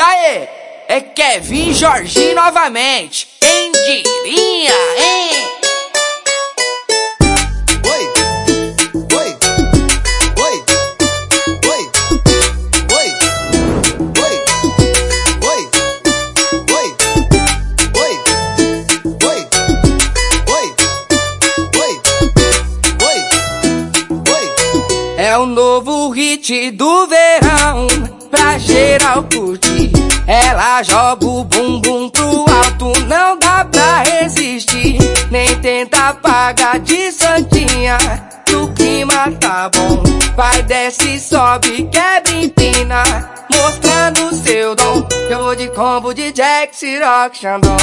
E aí? É Kevin Jorginho novamente. Quem diria, hein? Oi, oi, oi, oi, oi, oi, oi, oi, oi, oi, oi, oi, oi, oi. É o novo hit do verão, pra geral curtir. Ela joga o bumbum pro alto, não dá pra resistir. Nem tenta pagar de santinha, o clima tá bom. Vai, desce, sobe, quebra, empina, mostrando seu dom. Eu vou de combo de Jack, Ciroc, Xandão.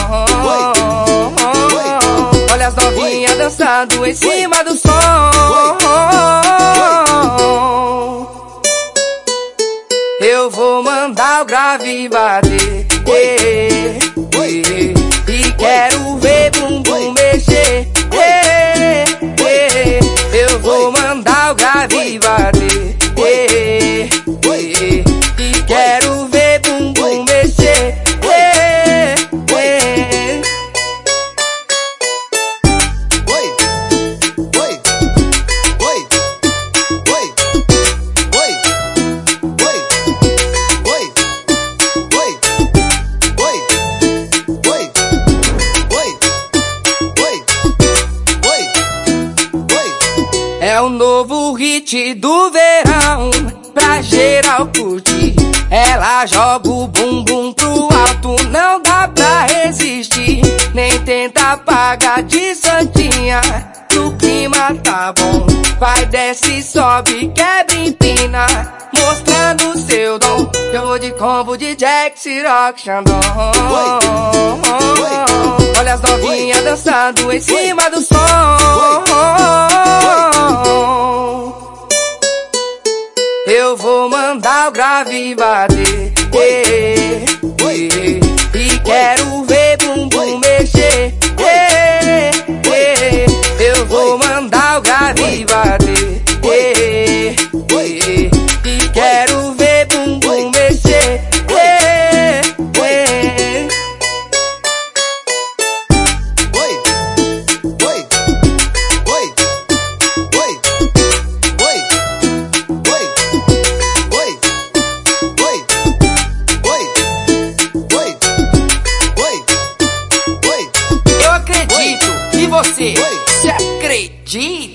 Olha as novinhas dançando em cima do som. Mandar o grave bater. E quero ver É o novo hit do verão, pra geral curtir. Ela joga o bumbum pro alto, não dá pra resistir. Nem tenta pagar de santinha, o clima tá bom. Vai, desce, sobe, quebra, empina, mostrando seu dom. Eu vou de combo de Jack, Ciroc, Xandão. Olha as novinhas dançando em cima do som. Eu vou mandar o grave bater. E quero ver bumbum mexer. Eu vou mandar o grave bater. você, acredita?